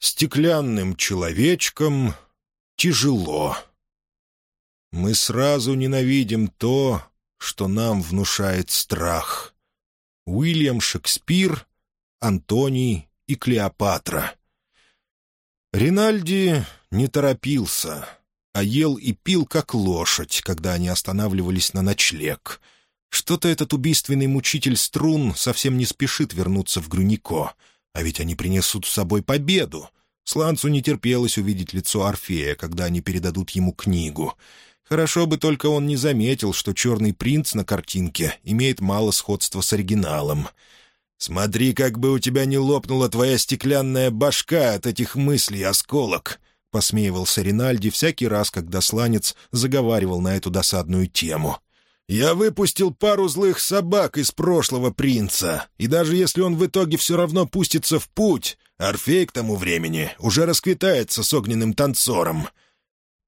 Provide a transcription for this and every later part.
Стеклянным человечком тяжело. Мы сразу ненавидим то, что нам внушает страх. Уильям Шекспир, Антоний и Клеопатра. Ринальди не торопился, а ел и пил, как лошадь, когда они останавливались на ночлег. Что-то этот убийственный мучитель струн совсем не спешит вернуться в Грюнико, а ведь они принесут с собой победу. Сланцу не терпелось увидеть лицо Орфея, когда они передадут ему книгу. Хорошо бы только он не заметил, что «Черный принц» на картинке имеет мало сходства с оригиналом. «Смотри, как бы у тебя не лопнула твоя стеклянная башка от этих мыслей, осколок!» — посмеивался Ринальди всякий раз, когда сланец заговаривал на эту досадную тему. «Я выпустил пару злых собак из прошлого принца, и даже если он в итоге все равно пустится в путь, Орфей к тому времени уже расквитается с огненным танцором».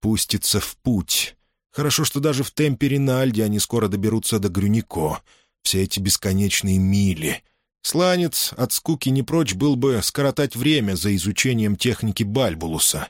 «Пустится в путь». Хорошо, что даже в темпе Ринальди они скоро доберутся до Грюнико. Все эти бесконечные мили. Сланец от скуки не прочь был бы скоротать время за изучением техники Бальбулуса.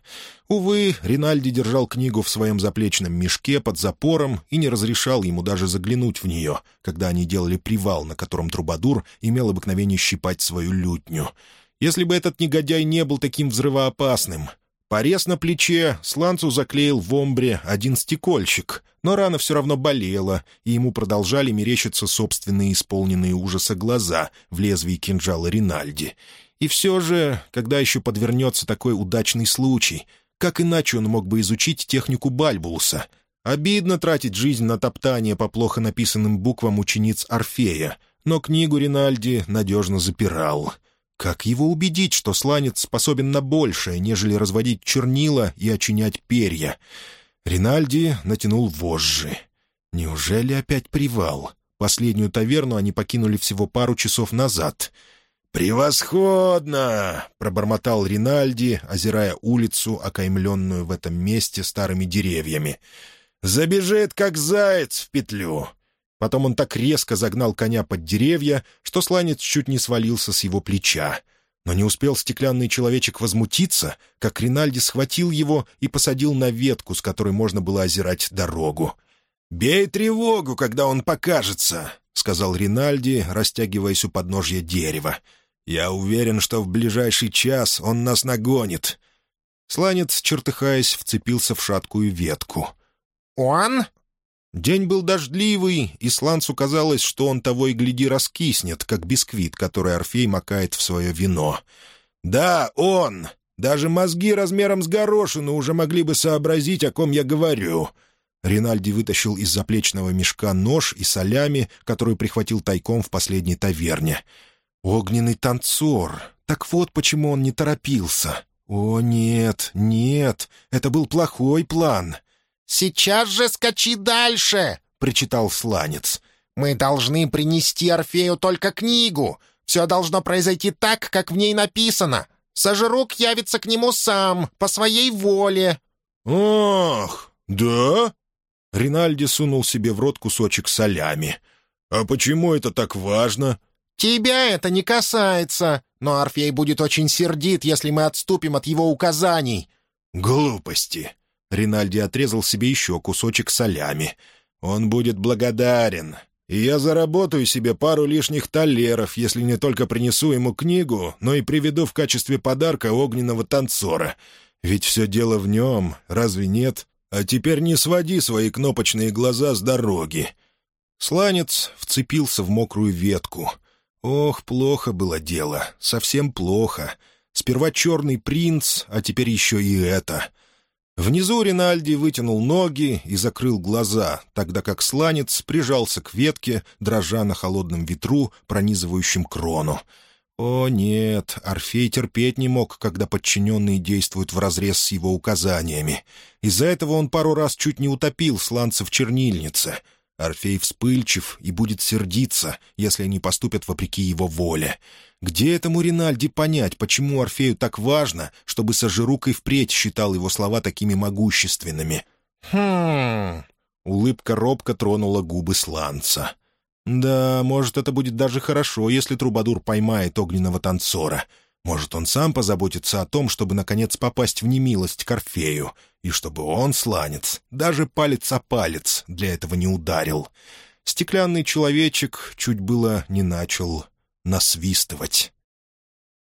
Увы, Ринальди держал книгу в своем заплечном мешке под запором и не разрешал ему даже заглянуть в нее, когда они делали привал, на котором Трубадур имел обыкновение щипать свою лютню. Если бы этот негодяй не был таким взрывоопасным, Порез на плече Сланцу заклеил в омбре один стекольщик, но рана все равно болела, и ему продолжали мерещиться собственные исполненные ужаса глаза в лезвии кинжала Ринальди. И все же, когда еще подвернется такой удачный случай, как иначе он мог бы изучить технику Бальбулуса? Обидно тратить жизнь на топтание по плохо написанным буквам учениц Орфея, но книгу Ринальди надежно запирал — как его убедить, что сланец способен на большее, нежели разводить чернила и очинять перья? Ринальди натянул вожжи. Неужели опять привал? Последнюю таверну они покинули всего пару часов назад. «Превосходно!» — пробормотал Ринальди, озирая улицу, окаймленную в этом месте старыми деревьями. «Забежит, как заяц в петлю. Потом он так резко загнал коня под деревья, что сланец чуть не свалился с его плеча. Но не успел стеклянный человечек возмутиться, как Ринальди схватил его и посадил на ветку, с которой можно было озирать дорогу. «Бей тревогу, когда он покажется», — сказал Ринальди, растягиваясь у подножья дерева. «Я уверен, что в ближайший час он нас нагонит». Сланец, чертыхаясь, вцепился в шаткую ветку. «Он?» День был дождливый, и Сланцу казалось, что он того и гляди раскиснет, как бисквит, который Орфей макает в свое вино. «Да, он! Даже мозги размером с горошину уже могли бы сообразить, о ком я говорю». Ринальди вытащил из заплечного мешка нож и солями, который прихватил тайком в последней таверне. «Огненный танцор! Так вот почему он не торопился!» «О, нет, нет, это был плохой план!» «Сейчас же скачи дальше!» — причитал сланец. «Мы должны принести Орфею только книгу. Все должно произойти так, как в ней написано. Сожрук явится к нему сам, по своей воле». «Ах, да?» Ринальди сунул себе в рот кусочек солями. «А почему это так важно?» «Тебя это не касается, но Орфей будет очень сердит, если мы отступим от его указаний». «Глупости. Ринальди отрезал себе еще кусочек солями. «Он будет благодарен, и я заработаю себе пару лишних талеров, если не только принесу ему книгу, но и приведу в качестве подарка огненного танцора. Ведь все дело в нем, разве нет? А теперь не своди свои кнопочные глаза с дороги». Сланец вцепился в мокрую ветку. Ох, плохо было дело, совсем плохо. Сперва черный принц, а теперь еще и это — Внизу Ринальди вытянул ноги и закрыл глаза, тогда как сланец прижался к ветке, дрожа на холодном ветру, пронизывающем крону. О, нет, Орфей терпеть не мог, когда подчиненные действуют вразрез с его указаниями. Из-за этого он пару раз чуть не утопил сланца в чернильнице. Орфей вспыльчив и будет сердиться, если они поступят вопреки его воле. Где этому Ринальди понять, почему Орфею так важно, чтобы Сажирук и впредь считал его слова такими могущественными? «Хм...» Улыбка робко тронула губы сланца. «Да, может, это будет даже хорошо, если Трубадур поймает огненного танцора. Может, он сам позаботится о том, чтобы, наконец, попасть в немилость к Орфею, и чтобы он, сланец, даже палец о палец для этого не ударил. Стеклянный человечек чуть было не начал насвистывать.